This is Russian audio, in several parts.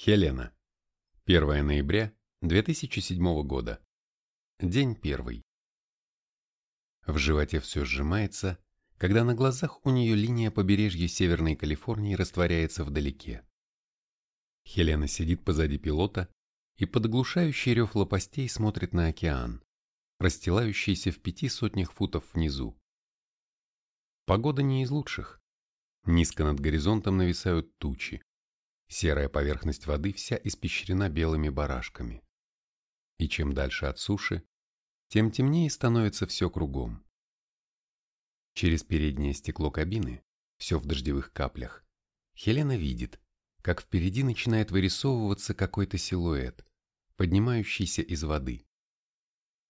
Хелена. 1 ноября 2007 года. День первый. В животе все сжимается, когда на глазах у нее линия побережья Северной Калифорнии растворяется вдалеке. Хелена сидит позади пилота и под оглушающий рев лопастей смотрит на океан, расстилающийся в пяти сотнях футов внизу. Погода не из лучших. Низко над горизонтом нависают тучи. Серая поверхность воды вся испещрена белыми барашками. И чем дальше от суши, тем темнее становится все кругом. Через переднее стекло кабины, все в дождевых каплях, Хелена видит, как впереди начинает вырисовываться какой-то силуэт, поднимающийся из воды.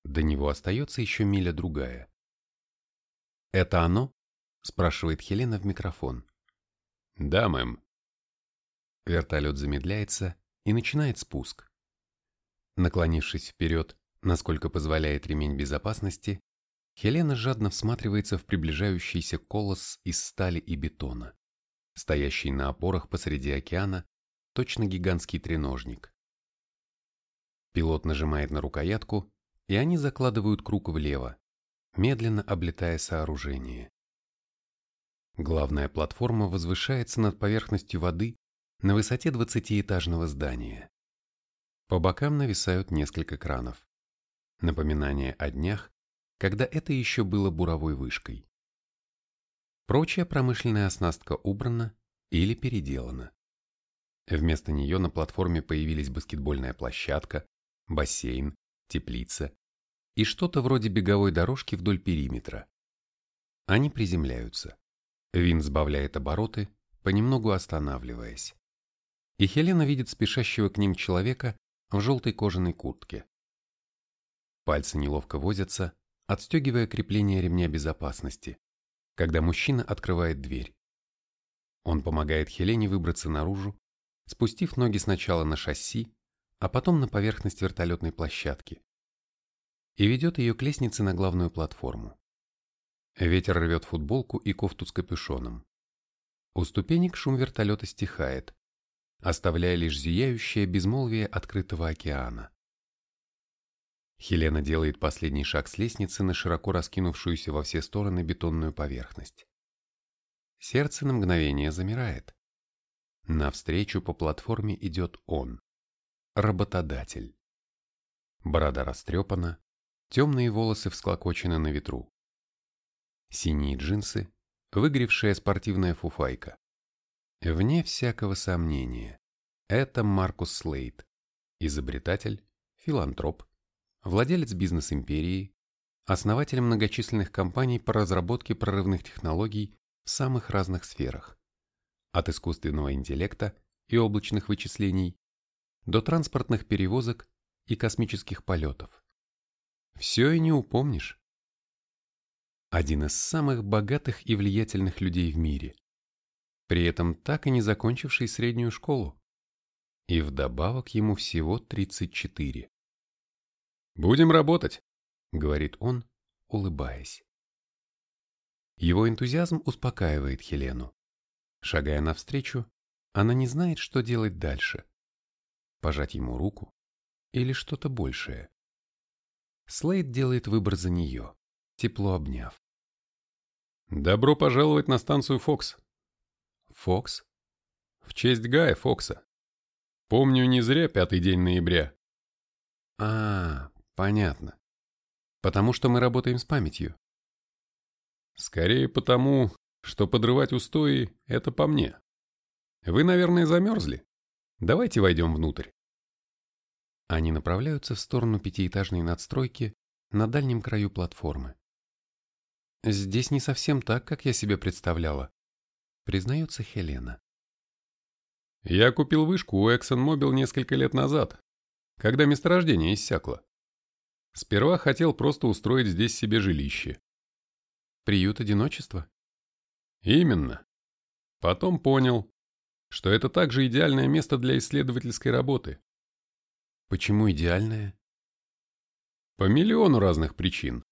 До него остается еще миля другая. «Это оно?» – спрашивает Хелена в микрофон. «Да, мэм», Вертолет замедляется и начинает спуск. Наклонившись вперед, насколько позволяет ремень безопасности, Хелена жадно всматривается в приближающийся колосс из стали и бетона, стоящий на опорах посреди океана, точно гигантский треножник. Пилот нажимает на рукоятку, и они закладывают круг влево, медленно облетая сооружение. Главная платформа возвышается над поверхностью воды на высоте двадцатиэтажного здания. По бокам нависают несколько кранов. Напоминание о днях, когда это еще было буровой вышкой. Прочая промышленная оснастка убрана или переделана. Вместо нее на платформе появились баскетбольная площадка, бассейн, теплица и что-то вроде беговой дорожки вдоль периметра. Они приземляются. Вин сбавляет обороты, понемногу останавливаясь и Хелена видит спешащего к ним человека в желтой кожаной куртке. Пальцы неловко возятся, отстегивая крепление ремня безопасности, когда мужчина открывает дверь. Он помогает Хелене выбраться наружу, спустив ноги сначала на шасси, а потом на поверхность вертолетной площадки, и ведет ее к лестнице на главную платформу. Ветер рвет футболку и кофту с капюшоном. У ступенек шум вертолета стихает, оставляя лишь зияющее безмолвие открытого океана. Хелена делает последний шаг с лестницы на широко раскинувшуюся во все стороны бетонную поверхность. Сердце на мгновение замирает. Навстречу по платформе идет он, работодатель. Борода растрепана, темные волосы всклокочены на ветру. Синие джинсы, выгревшая спортивная фуфайка. Вне всякого сомнения, это Маркус Слейд, изобретатель, филантроп, владелец бизнес-империи, основатель многочисленных компаний по разработке прорывных технологий в самых разных сферах, от искусственного интеллекта и облачных вычислений до транспортных перевозок и космических полетов. Все и не упомнишь. Один из самых богатых и влиятельных людей в мире – при этом так и не закончивший среднюю школу. И вдобавок ему всего 34. «Будем работать», — говорит он, улыбаясь. Его энтузиазм успокаивает Хелену. Шагая навстречу, она не знает, что делать дальше. Пожать ему руку или что-то большее. Слейд делает выбор за нее, тепло обняв. «Добро пожаловать на станцию Фокс», Фокс? В честь Гая Фокса. Помню не зря пятый день ноября. А, понятно. Потому что мы работаем с памятью. Скорее потому, что подрывать устои – это по мне. Вы, наверное, замерзли. Давайте войдем внутрь. Они направляются в сторону пятиэтажной надстройки на дальнем краю платформы. Здесь не совсем так, как я себе представляла признается Хелена. Я купил вышку у ExxonMobil несколько лет назад, когда месторождение иссякло. Сперва хотел просто устроить здесь себе жилище. Приют одиночества? Именно. Потом понял, что это также идеальное место для исследовательской работы. Почему идеальное? По миллиону разных причин.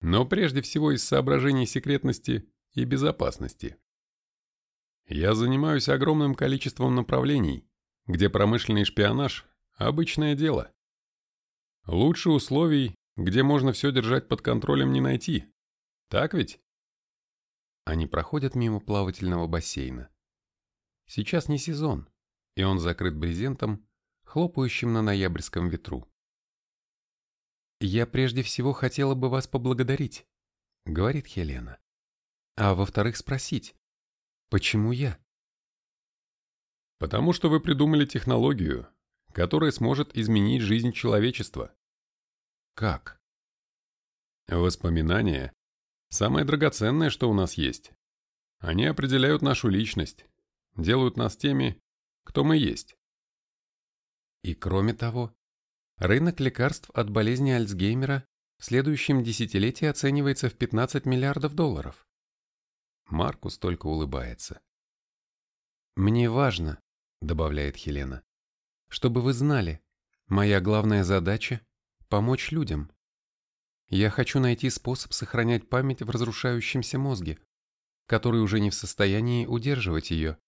Но прежде всего из соображений секретности и безопасности. Я занимаюсь огромным количеством направлений, где промышленный шпионаж – обычное дело. Лучше условий, где можно все держать под контролем, не найти. Так ведь? Они проходят мимо плавательного бассейна. Сейчас не сезон, и он закрыт брезентом, хлопающим на ноябрьском ветру. «Я прежде всего хотела бы вас поблагодарить», — говорит Хелена. «А во-вторых, спросить, почему я?» «Потому что вы придумали технологию, которая сможет изменить жизнь человечества». «Как?» «Воспоминания – самое драгоценное, что у нас есть. Они определяют нашу личность, делают нас теми, кто мы есть». И кроме того, Рынок лекарств от болезни Альцгеймера в следующем десятилетии оценивается в 15 миллиардов долларов. Маркус только улыбается. «Мне важно», — добавляет Хелена, — «чтобы вы знали, моя главная задача — помочь людям. Я хочу найти способ сохранять память в разрушающемся мозге, который уже не в состоянии удерживать ее.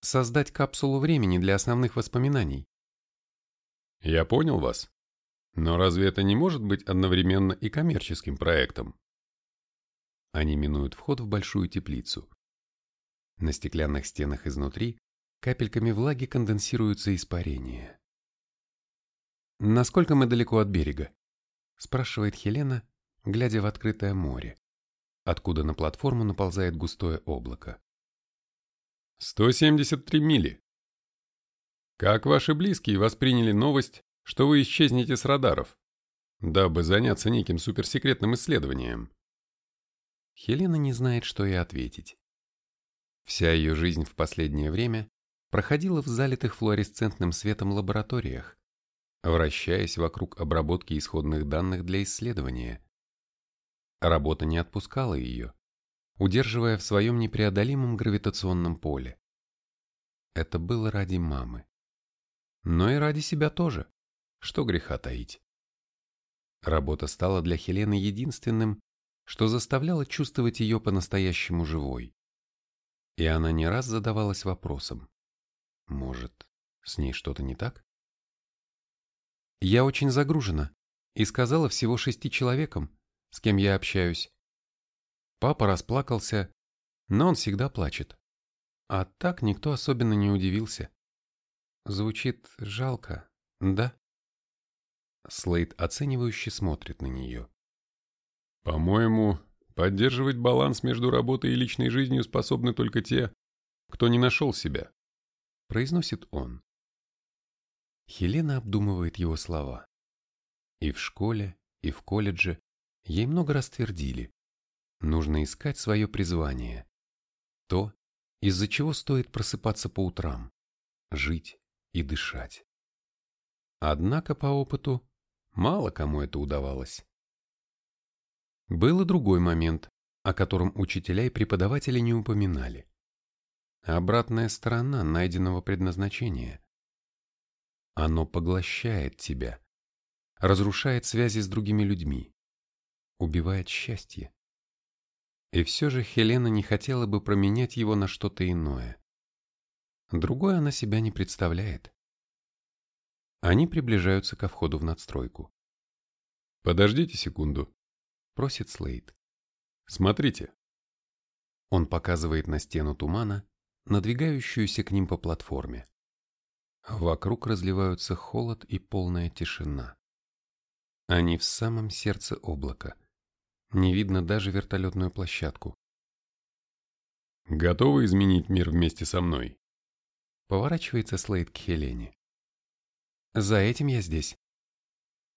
Создать капсулу времени для основных воспоминаний. Я понял вас. Но разве это не может быть одновременно и коммерческим проектом? Они минуют вход в большую теплицу. На стеклянных стенах изнутри капельками влаги конденсируются испарения. «Насколько мы далеко от берега?» – спрашивает Хелена, глядя в открытое море, откуда на платформу наползает густое облако. «173 мили», как ваши близкие восприняли новость, что вы исчезнете с радаров, дабы заняться неким суперсекретным исследованием? Хелена не знает, что и ответить. Вся ее жизнь в последнее время проходила в залитых флуоресцентным светом лабораториях, вращаясь вокруг обработки исходных данных для исследования. Работа не отпускала ее, удерживая в своем непреодолимом гравитационном поле. Это было ради мамы но и ради себя тоже. Что греха таить. Работа стала для Хелены единственным, что заставляло чувствовать ее по-настоящему живой. И она не раз задавалась вопросом. Может, с ней что-то не так? Я очень загружена и сказала всего шести человекам, с кем я общаюсь. Папа расплакался, но он всегда плачет. А так никто особенно не удивился. Звучит жалко, да? Слейд оценивающе смотрит на нее. По-моему, поддерживать баланс между работой и личной жизнью способны только те, кто не нашел себя, произносит он. Хелена обдумывает его слова. И в школе, и в колледже ей много раз твердили. Нужно искать свое призвание. То, из-за чего стоит просыпаться по утрам. Жить, и дышать. Однако по опыту мало кому это удавалось. Был и другой момент, о котором учителя и преподаватели не упоминали. Обратная сторона найденного предназначения. Оно поглощает тебя, разрушает связи с другими людьми, убивает счастье. И все же Хелена не хотела бы променять его на что-то иное. Другой она себя не представляет. Они приближаются ко входу в надстройку. «Подождите секунду», — просит Слейд. «Смотрите». Он показывает на стену тумана, надвигающуюся к ним по платформе. Вокруг разливаются холод и полная тишина. Они в самом сердце облака. Не видно даже вертолетную площадку. «Готовы изменить мир вместе со мной?» Поворачивается Слейд к Хелене. За этим я здесь.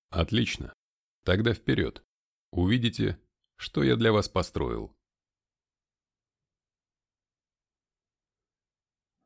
Отлично. Тогда вперед. Увидите, что я для вас построил.